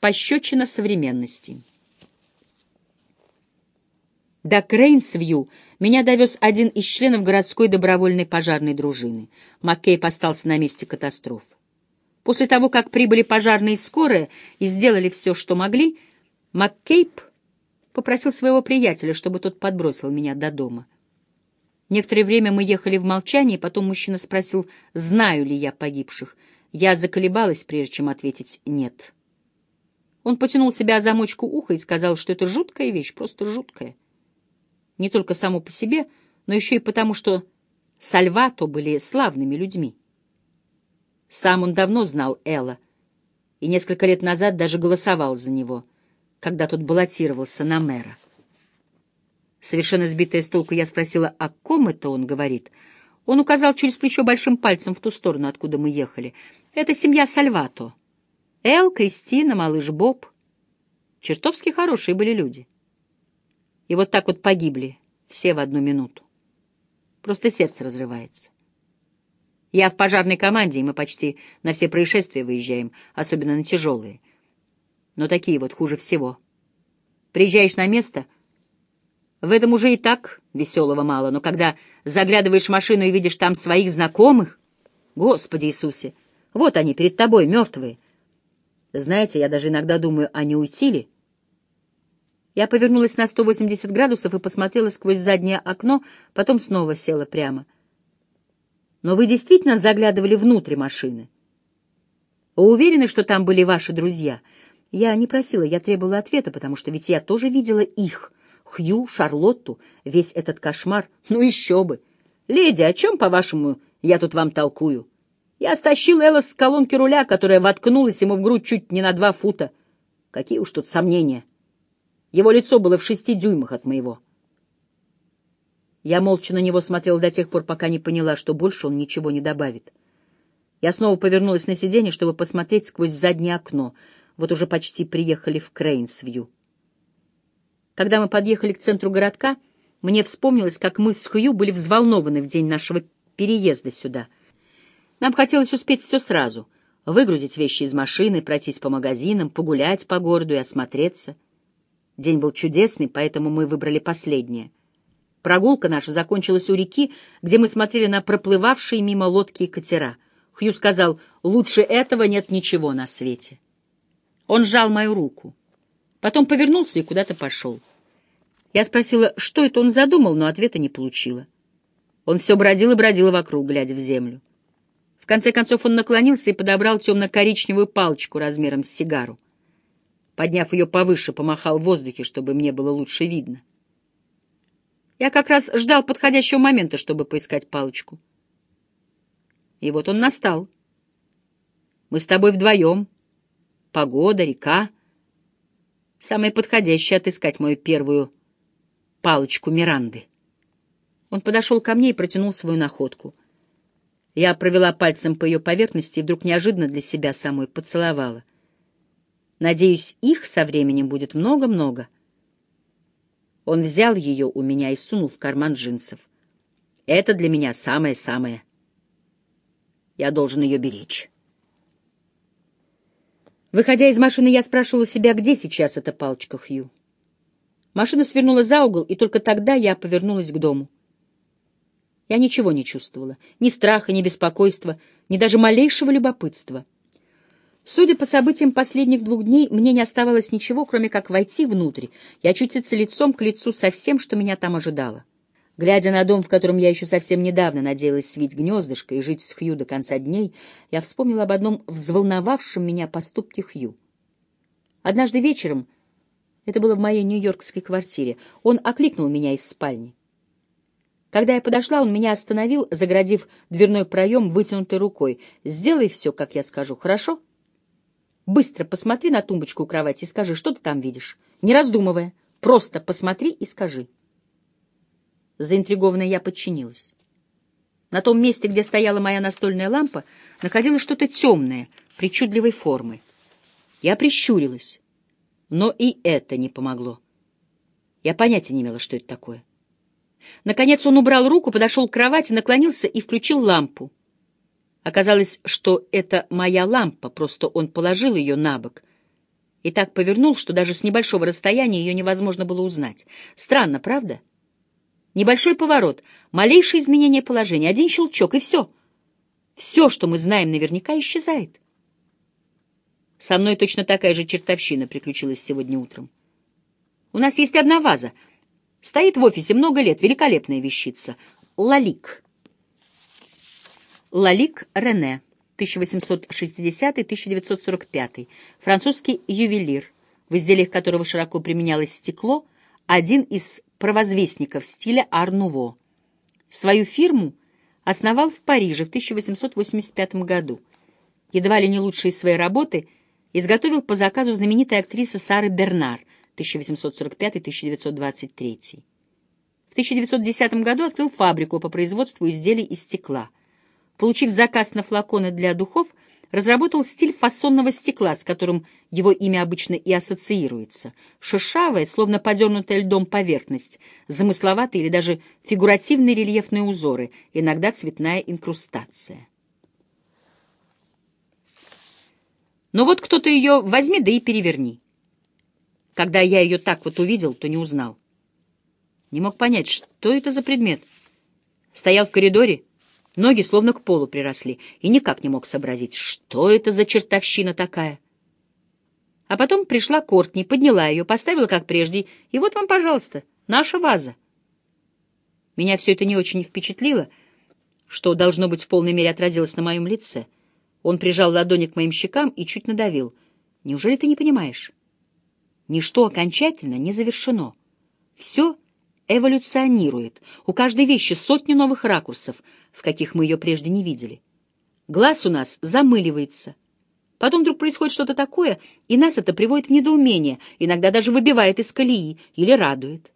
Пощечина современности. До Крейнсвью меня довез один из членов городской добровольной пожарной дружины. Маккейб остался на месте катастрофы. После того, как прибыли пожарные и скорая и сделали все, что могли, Маккейб попросил своего приятеля, чтобы тот подбросил меня до дома. Некоторое время мы ехали в молчании, потом мужчина спросил, знаю ли я погибших. Я заколебалась, прежде чем ответить «нет». Он потянул себя за мочку уха и сказал, что это жуткая вещь, просто жуткая. Не только само по себе, но еще и потому, что Сальвато были славными людьми. Сам он давно знал Элла и несколько лет назад даже голосовал за него, когда тот баллотировался на мэра. Совершенно сбитая с толку, я спросила, о ком это он говорит. Он указал через плечо большим пальцем в ту сторону, откуда мы ехали. Это семья Сальвато. Эл, Кристина, малыш Боб. Чертовски хорошие были люди. И вот так вот погибли, все в одну минуту. Просто сердце разрывается. Я в пожарной команде, и мы почти на все происшествия выезжаем, особенно на тяжелые. Но такие вот хуже всего. Приезжаешь на место, в этом уже и так веселого мало, но когда заглядываешь в машину и видишь там своих знакомых, Господи Иисусе, вот они перед тобой, мертвые, знаете, я даже иногда думаю, а не уйти ли? Я повернулась на 180 градусов и посмотрела сквозь заднее окно, потом снова села прямо. Но вы действительно заглядывали внутрь машины? Уверены, что там были ваши друзья? Я не просила, я требовала ответа, потому что ведь я тоже видела их, Хью, Шарлотту, весь этот кошмар. Ну еще бы! Леди, о чем, по-вашему, я тут вам толкую? Я стащил Элла с колонки руля, которая воткнулась ему в грудь чуть не на два фута. Какие уж тут сомнения. Его лицо было в шести дюймах от моего. Я молча на него смотрел до тех пор, пока не поняла, что больше он ничего не добавит. Я снова повернулась на сиденье, чтобы посмотреть сквозь заднее окно. Вот уже почти приехали в Крейнсвью. Когда мы подъехали к центру городка, мне вспомнилось, как мы с Хью были взволнованы в день нашего переезда сюда — нам хотелось успеть все сразу — выгрузить вещи из машины, пройтись по магазинам, погулять по городу и осмотреться. День был чудесный, поэтому мы выбрали последнее. Прогулка наша закончилась у реки, где мы смотрели на проплывавшие мимо лодки и катера. Хью сказал, «Лучше этого нет ничего на свете». Он сжал мою руку. Потом повернулся и куда-то пошел. Я спросила, что это он задумал, но ответа не получила. Он все бродил и бродил вокруг, глядя в землю конце концов он наклонился и подобрал темно-коричневую палочку размером с сигару. Подняв ее повыше, помахал в воздухе, чтобы мне было лучше видно. Я как раз ждал подходящего момента, чтобы поискать палочку. И вот он настал. Мы с тобой вдвоем. Погода, река. Самое подходящее отыскать мою первую палочку Миранды. Он подошел ко мне и протянул свою находку — я провела пальцем по ее поверхности и вдруг неожиданно для себя самой поцеловала. Надеюсь, их со временем будет много-много. Он взял ее у меня и сунул в карман джинсов. Это для меня самое-самое. Я должен ее беречь. Выходя из машины, я спрашивала себя, где сейчас эта палочка Хью. Машина свернула за угол, и только тогда я повернулась к дому. Я ничего не чувствовала, ни страха, ни беспокойства, ни даже малейшего любопытства. Судя по событиям последних двух дней, мне не оставалось ничего, кроме как войти внутрь и очутиться лицом к лицу со всем, что меня там ожидало. Глядя на дом, в котором я еще совсем недавно надеялась свить гнездышко и жить с Хью до конца дней, я вспомнила об одном взволновавшем меня поступке Хью. Однажды вечером, это было в моей нью-йоркской квартире, он окликнул меня из спальни. Когда я подошла, он меня остановил, заградив дверной проем вытянутой рукой. «Сделай все, как я скажу, хорошо?» «Быстро посмотри на тумбочку у кровати и скажи, что ты там видишь. Не раздумывая, просто посмотри и скажи». Заинтригованная я подчинилась. На том месте, где стояла моя настольная лампа, находилось что-то темное, причудливой формы. Я прищурилась, но и это не помогло. Я понятия не имела, что это такое. Наконец он убрал руку, подошел к кровати, наклонился и включил лампу. Оказалось, что это моя лампа, просто он положил ее на бок. и так повернул, что даже с небольшого расстояния ее невозможно было узнать. Странно, правда? Небольшой поворот, малейшее изменение положения, один щелчок, и все. Все, что мы знаем, наверняка исчезает. Со мной точно такая же чертовщина приключилась сегодня утром. У нас есть одна ваза. Стоит в офисе много лет, великолепная вещица. Лалик. Лалик Рене. 1860-1945, французский ювелир, в изделиях которого широко применялось стекло, один из провозвестников стиля Ар-Нуво. Свою фирму основал в Париже в 1885 году. Едва ли не лучшие свои работы изготовил по заказу знаменитой актрисы Сары Бернар 1845-1923. В 1910 году открыл фабрику по производству изделий из стекла – Получив заказ на флаконы для духов, разработал стиль фасонного стекла, с которым его имя обычно и ассоциируется. Шершавая, словно подернутая льдом поверхность, замысловатые или даже фигуративные рельефные узоры, иногда цветная инкрустация. Но вот кто-то ее возьми, да и переверни. Когда я ее так вот увидел, то не узнал. Не мог понять, что это за предмет. Стоял в коридоре, Ноги словно к полу приросли, и никак не мог сообразить, что это за чертовщина такая. А потом пришла Кортни, подняла ее, поставила как прежде, и вот вам, пожалуйста, наша ваза. Меня все это не очень впечатлило, что, должно быть, в полной мере отразилось на моем лице. Он прижал ладони к моим щекам и чуть надавил. Неужели ты не понимаешь? Ничто окончательно не завершено. Все эволюционирует. У каждой вещи сотни новых ракурсов — в каких мы ее прежде не видели. Глаз у нас замыливается. Потом вдруг происходит что-то такое, и нас это приводит в недоумение, иногда даже выбивает из колеи или радует.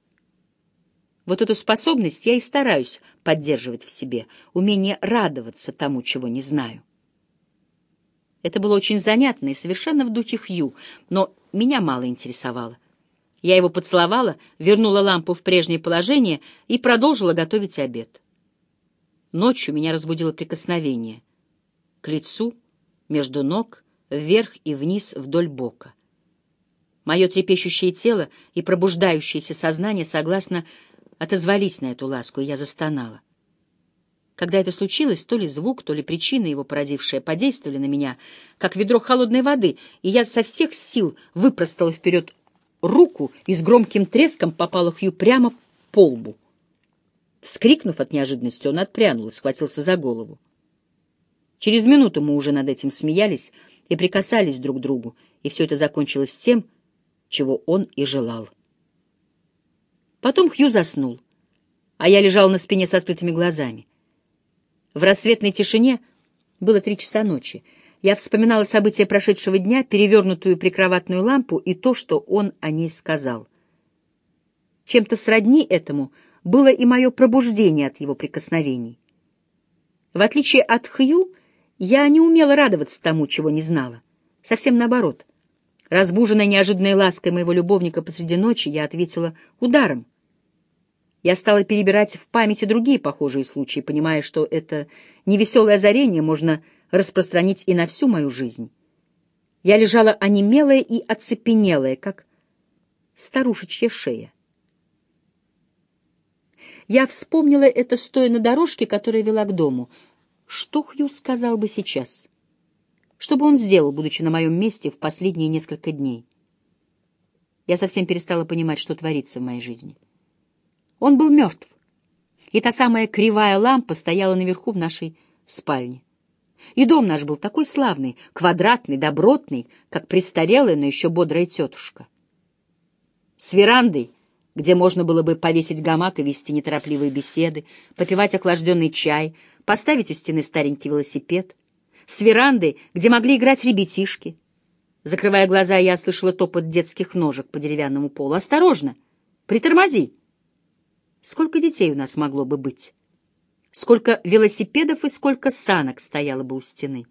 Вот эту способность я и стараюсь поддерживать в себе, умение радоваться тому, чего не знаю. Это было очень занятно и совершенно в духе Хью, но меня мало интересовало. Я его поцеловала, вернула лампу в прежнее положение и продолжила готовить обед. Ночью меня разбудило прикосновение. К лицу, между ног, вверх и вниз вдоль бока. Мое трепещущее тело и пробуждающееся сознание согласно отозвались на эту ласку, и я застонала. Когда это случилось, то ли звук, то ли причина его породившая подействовали на меня, как ведро холодной воды, и я со всех сил выпростала вперед руку и с громким треском попала Хью прямо по лбу. Вскрикнув от неожиданности, он отпрянул и схватился за голову. Через минуту мы уже над этим смеялись и прикасались друг к другу, и все это закончилось тем, чего он и желал. Потом Хью заснул, а я лежал на спине с открытыми глазами. В рассветной тишине было три часа ночи. Я вспоминала события прошедшего дня, перевернутую прикроватную лампу и то, что он о ней сказал. Чем-то сродни этому — было и мое пробуждение от его прикосновений. В отличие от Хью, я не умела радоваться тому, чего не знала. Совсем наоборот. Разбуженная неожиданной лаской моего любовника посреди ночи, я ответила ударом. Я стала перебирать в памяти другие похожие случаи, понимая, что это невеселое озарение можно распространить и на всю мою жизнь. Я лежала онемелая и оцепенелая, как старушечья шея. Я вспомнила это, стоя на дорожке, которая вела к дому. Что Хью сказал бы сейчас? Что бы он сделал, будучи на моем месте в последние несколько дней? Я совсем перестала понимать, что творится в моей жизни. Он был мертв, и та самая кривая лампа стояла наверху в нашей спальне. И дом наш был такой славный, квадратный, добротный, как престарелая, но еще бодрая тетушка. С верандой — где можно было бы повесить гамак и вести неторопливые беседы, попивать охлажденный чай, поставить у стены старенький велосипед, с веранды, где могли играть ребятишки. Закрывая глаза, я слышала топот детских ножек по деревянному полу. «Осторожно! Притормози!» Сколько детей у нас могло бы быть? Сколько велосипедов и сколько санок стояло бы у стены?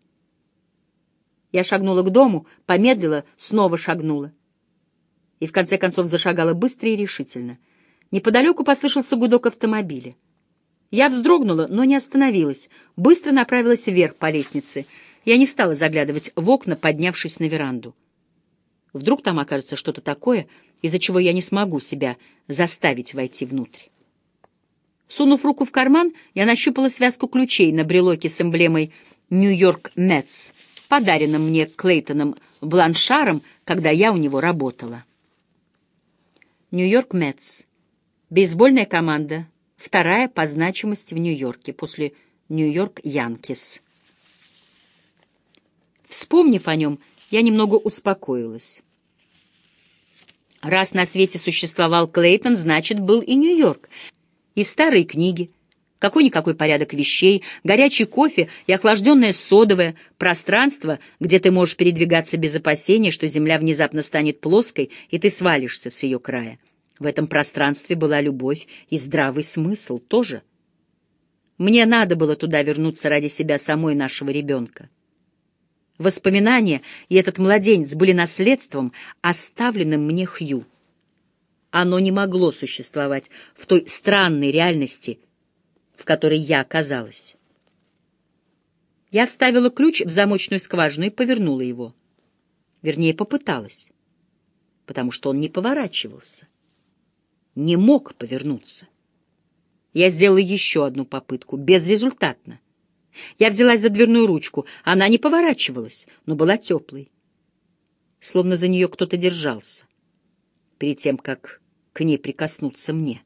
Я шагнула к дому, помедлила, снова шагнула и в конце концов зашагала быстро и решительно. Неподалеку послышался гудок автомобиля. Я вздрогнула, но не остановилась, быстро направилась вверх по лестнице. Я не стала заглядывать в окна, поднявшись на веранду. Вдруг там окажется что-то такое, из-за чего я не смогу себя заставить войти внутрь. Сунув руку в карман, я нащупала связку ключей на брелоке с эмблемой «Нью-Йорк Мэтс», подаренным мне Клейтоном Бланшаром, когда я у него работала. Нью-Йорк Мэтс. Бейсбольная команда, вторая по значимости в Нью-Йорке, после Нью-Йорк Янкис. Вспомнив о нем, я немного успокоилась. Раз на свете существовал Клейтон, значит, был и Нью-Йорк — и старые книги, какой-никакой порядок вещей, горячий кофе и охлажденное содовое, пространство, где ты можешь передвигаться без опасения, что земля внезапно станет плоской, и ты свалишься с ее края. В этом пространстве была любовь и здравый смысл тоже. Мне надо было туда вернуться ради себя самой нашего ребенка. Воспоминания и этот младенец были наследством, оставленным мне Хью. Оно не могло существовать в той странной реальности, в которой я оказалась. Я вставила ключ в замочную скважину и повернула его. Вернее, попыталась, потому что он не поворачивался. Не мог повернуться. Я сделала еще одну попытку, безрезультатно. Я взялась за дверную ручку. Она не поворачивалась, но была теплой. Словно за нее кто-то держался. Перед тем, как к ней прикоснуться мне.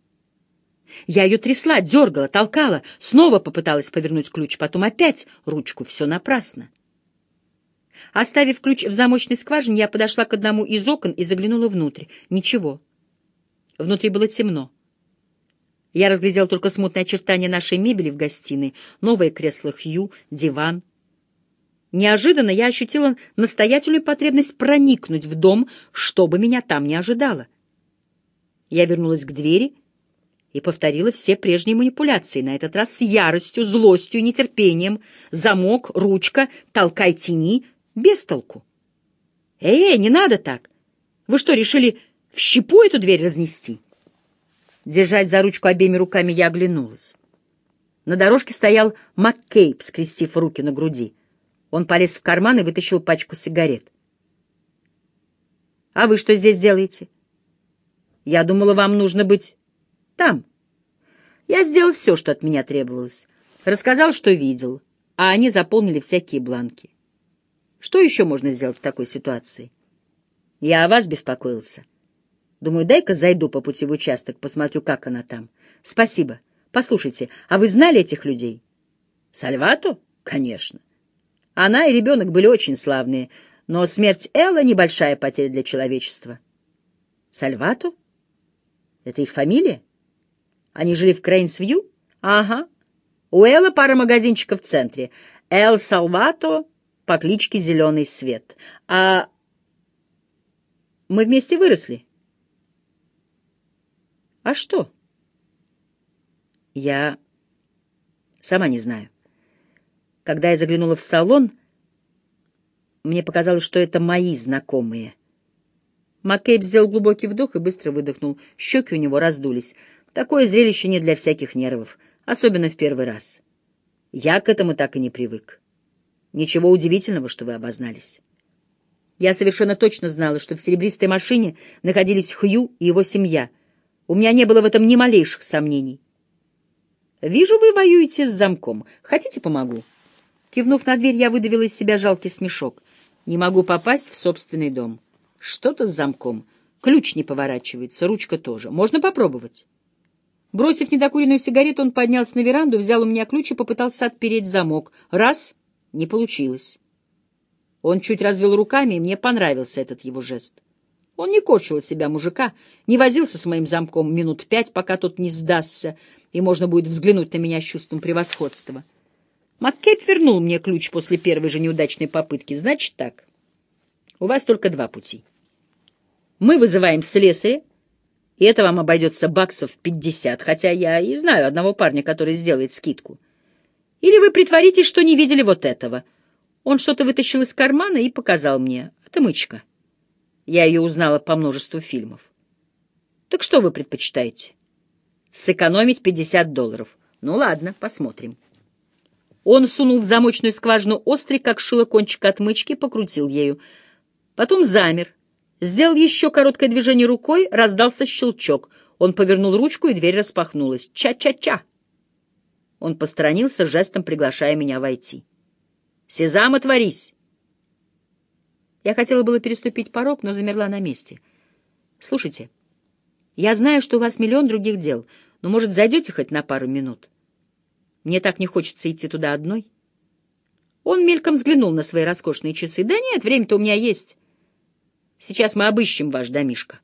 Я ее трясла, дергала, толкала, снова попыталась повернуть ключ, потом опять ручку, все напрасно. Оставив ключ в замочной скважине, я подошла к одному из окон и заглянула внутрь. Ничего. Внутри было темно. Я разглядел только смутные очертания нашей мебели в гостиной, новое кресло Хью, диван. Неожиданно я ощутила настоятельную потребность проникнуть в дом, чтобы меня там не ожидало. Я вернулась к двери и повторила все прежние манипуляции, на этот раз с яростью, злостью и нетерпением. Замок, ручка, толкай тени, без толку. «Эй, не надо так! Вы что, решили в щепу эту дверь разнести?» Держась за ручку обеими руками, я оглянулась. На дорожке стоял Маккейб, скрестив руки на груди. Он полез в карман и вытащил пачку сигарет. «А вы что здесь делаете?» Я думала, вам нужно быть там. Я сделал все, что от меня требовалось. Рассказал, что видел, а они заполнили всякие бланки. Что еще можно сделать в такой ситуации? Я о вас беспокоился. Думаю, дай-ка зайду по пути в участок, посмотрю, как она там. Спасибо. Послушайте, а вы знали этих людей? Сальвато? Конечно. Она и ребенок были очень славные, но смерть Элла — небольшая потеря для человечества. Сальвато? Это их фамилия? Они жили в Крейнсвью? Ага. У Элла пара магазинчиков в центре. Эл Салвато по кличке Зеленый Свет. А мы вместе выросли. А что? Я сама не знаю. Когда я заглянула в салон, мне показалось, что это мои знакомые — Маккейб сделал глубокий вдох и быстро выдохнул. Щеки у него раздулись. Такое зрелище не для всяких нервов, особенно в первый раз. Я к этому так и не привык. Ничего удивительного, что вы обознались. Я совершенно точно знала, что в серебристой машине находились Хью и его семья. У меня не было в этом ни малейших сомнений. «Вижу, вы воюете с замком. Хотите, помогу?» Кивнув на дверь, я выдавила из себя жалкий смешок. «Не могу попасть в собственный дом». Что-то с замком. Ключ не поворачивается, ручка тоже. Можно попробовать. Бросив недокуренную сигарету, он поднялся на веранду, взял у меня ключ и попытался отпереть замок. Раз — не получилось. Он чуть развел руками, и мне понравился этот его жест. Он не корчил из себя мужика, не возился с моим замком минут пять, пока тот не сдастся, и можно будет взглянуть на меня с чувством превосходства. Маккейп вернул мне ключ после первой же неудачной попытки. Значит так, у вас только два пути. Мы вызываем слесаря, и это вам обойдется баксов пятьдесят, хотя я и знаю одного парня, который сделает скидку. Или вы притворитесь, что не видели вот этого. Он что-то вытащил из кармана и показал мне. Это мычка. Я ее узнала по множеству фильмов. Так что вы предпочитаете? Сэкономить пятьдесят долларов. Ну ладно, посмотрим. Он сунул в замочную скважину острый, как шило кончик отмычки, покрутил ею. Потом замер, Сделал еще короткое движение рукой, раздался щелчок. Он повернул ручку, и дверь распахнулась. «Ча-ча-ча!» Он посторонился, жестом приглашая меня войти. «Сезам, отворись!» Я хотела было переступить порог, но замерла на месте. «Слушайте, я знаю, что у вас миллион других дел, но, может, зайдете хоть на пару минут? Мне так не хочется идти туда одной». Он мельком взглянул на свои роскошные часы. «Да нет, время-то у меня есть. Сейчас мы обыщем ваш домишко».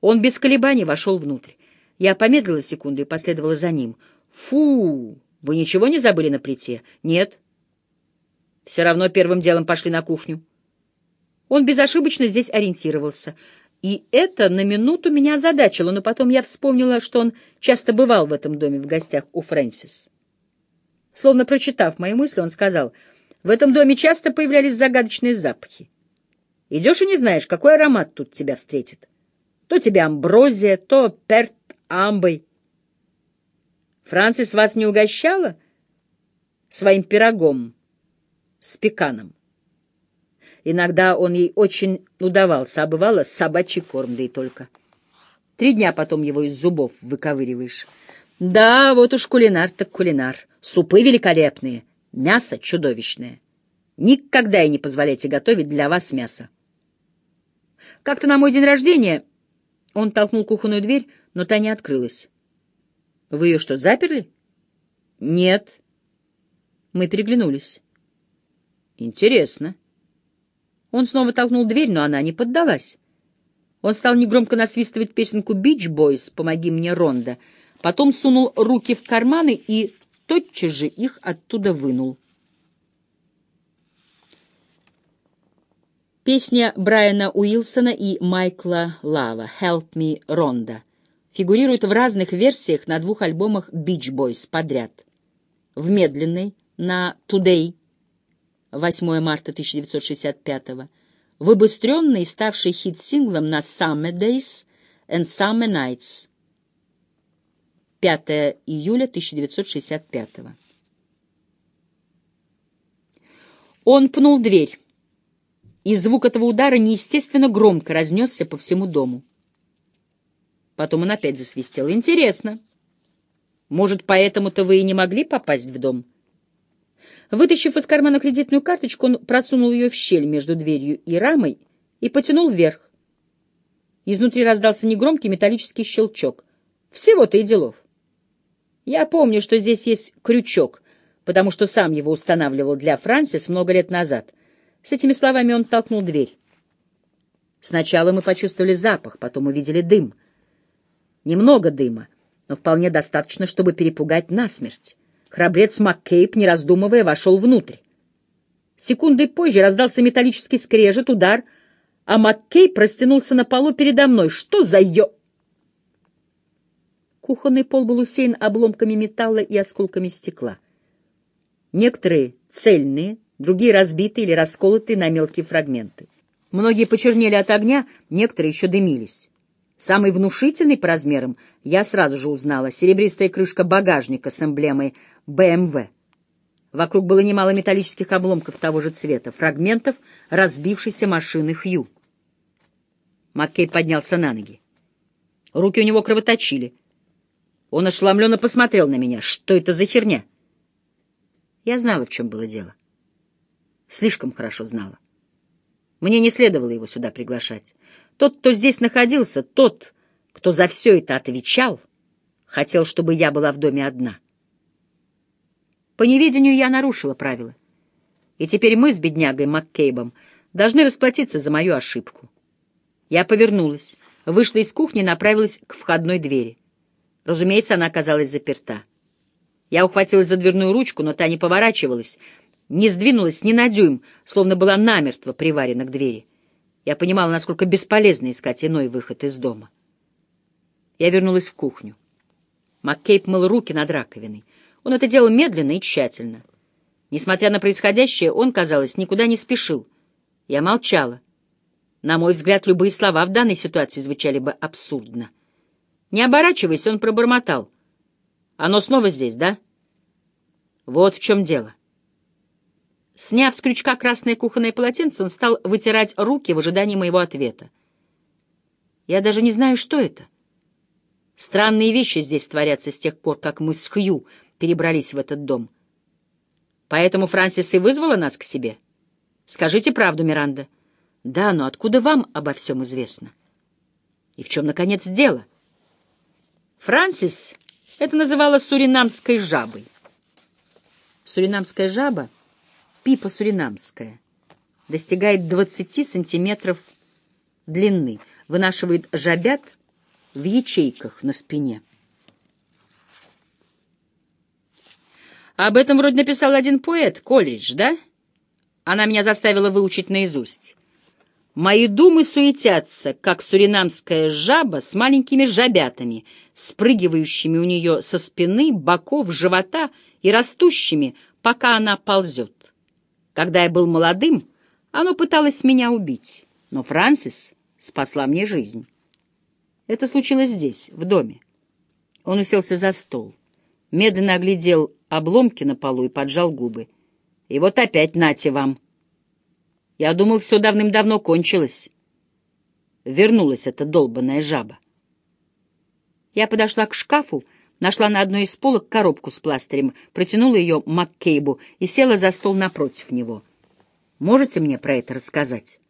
Он без колебаний вошел внутрь. Я помедлила секунду и последовала за ним. «Фу! Вы ничего не забыли на плите?» «Нет». «Все равно первым делом пошли на кухню». Он безошибочно здесь ориентировался. И это на минуту меня озадачило, но потом я вспомнила, что он часто бывал в этом доме в гостях у Фрэнсис. Словно прочитав мои мысли, он сказал, «В этом доме часто появлялись загадочные запахи. Идешь и не знаешь, какой аромат тут тебя встретит. То тебе амброзия, то перт амбой. Франсис вас не угощала своим пирогом с пеканом?» Иногда он ей очень удавался, а бывало собачий корм, да и только. Три дня потом его из зубов выковыриваешь. Да, вот уж кулинар так кулинар. Супы великолепные, мясо чудовищное. Никогда и не позволяйте готовить для вас мясо. Как-то на мой день рождения он толкнул кухонную дверь, но та не открылась. Вы ее что, заперли? Нет. Мы переглянулись. Интересно. Он снова толкнул дверь, но она не поддалась. Он стал негромко насвистывать песенку «Бич Бойс» «Помоги мне, Ронда». Потом сунул руки в карманы и тотчас же их оттуда вынул. Песня Брайана Уилсона и Майкла Лава «Help Me, Ронда» фигурирует в разных версиях на двух альбомах «Beach Boys» подряд. В медленной на «Today» 8 марта 1965 в обыстренной, ставшей хит-синглом на Summer Days and Summer Nights 5 июля 1965 Он пнул дверь, и звук этого удара неестественно громко разнесся по всему дому. Потом он опять засвистел. «Интересно. Может, поэтому-то вы и не могли попасть в дом?» Вытащив из кармана кредитную карточку, он просунул ее в щель между дверью и рамой и потянул вверх. Изнутри раздался негромкий металлический щелчок. Всего-то и делов. Я помню, что здесь есть крючок, потому что сам его устанавливал для Франсис много лет назад. С этими словами он толкнул дверь. Сначала мы почувствовали запах, потом увидели дым. Немного дыма, но вполне достаточно, чтобы перепугать насмерть. Храбрец Маккейб, не раздумывая, вошел внутрь. Секундой позже раздался металлический скрежет, удар, а Маккей простянулся на полу передо мной. Что за ё... Кухонный пол был усеян обломками металла и осколками стекла. Некоторые цельные, другие разбитые или расколотые на мелкие фрагменты. Многие почернели от огня, некоторые еще дымились. Самый внушительный по размерам я сразу же узнала — серебристая крышка багажника с эмблемой БМВ. Вокруг было немало металлических обломков того же цвета, фрагментов разбившейся машины Хью. Маккей поднялся на ноги. Руки у него кровоточили. Он ошеломленно посмотрел на меня. Что это за херня? Я знала, в чем было дело. Слишком хорошо знала. Мне не следовало его сюда приглашать. Тот, кто здесь находился, тот, кто за все это отвечал, хотел, чтобы я была в доме одна. По неведению я нарушила правила. И теперь мы с беднягой Маккейбом должны расплатиться за мою ошибку. Я повернулась, вышла из кухни и направилась к входной двери. Разумеется, она оказалась заперта. Я ухватилась за дверную ручку, но та не поворачивалась, не сдвинулась ни на дюйм, словно была намертво приварена к двери. Я понимала, насколько бесполезно искать иной выход из дома. Я вернулась в кухню. Маккейб мыл руки над раковиной. Он это делал медленно и тщательно. Несмотря на происходящее, он, казалось, никуда не спешил. Я молчала. На мой взгляд, любые слова в данной ситуации звучали бы абсурдно. Не оборачиваясь, он пробормотал. «Оно снова здесь, да?» «Вот в чем дело». Сняв с крючка красное кухонное полотенце, он стал вытирать руки в ожидании моего ответа. Я даже не знаю, что это. Странные вещи здесь творятся с тех пор, как мы с Хью перебрались в этот дом. Поэтому Франсис и вызвала нас к себе. Скажите правду, Миранда. Да, но откуда вам обо всем известно? И в чем, наконец, дело? Франсис это называла суринамской жабой. Суринамская жаба, пипа суринамская, достигает 20 сантиметров длины, вынашивает жабят в ячейках на спине. Об этом вроде написал один поэт, Колледж, да? Она меня заставила выучить наизусть. Мои думы суетятся, как суринамская жаба с маленькими жабятами, спрыгивающими у нее со спины, боков, живота и растущими, пока она ползет. Когда я был молодым, оно пыталось меня убить, но Франсис спасла мне жизнь. Это случилось здесь, в доме. Он уселся за стол, медленно оглядел обломки на полу и поджал губы. И вот опять нате вам. Я думал, все давным-давно кончилось. Вернулась эта долбаная жаба. Я подошла к шкафу, нашла на одной из полок коробку с пластырем, протянула ее Маккейбу и села за стол напротив него. «Можете мне про это рассказать?»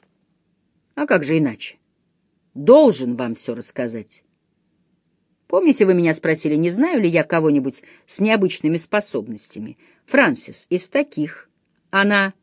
«А как же иначе?» «Должен вам все рассказать». Помните, вы меня спросили, не знаю ли я кого-нибудь с необычными способностями? Франсис из таких. Она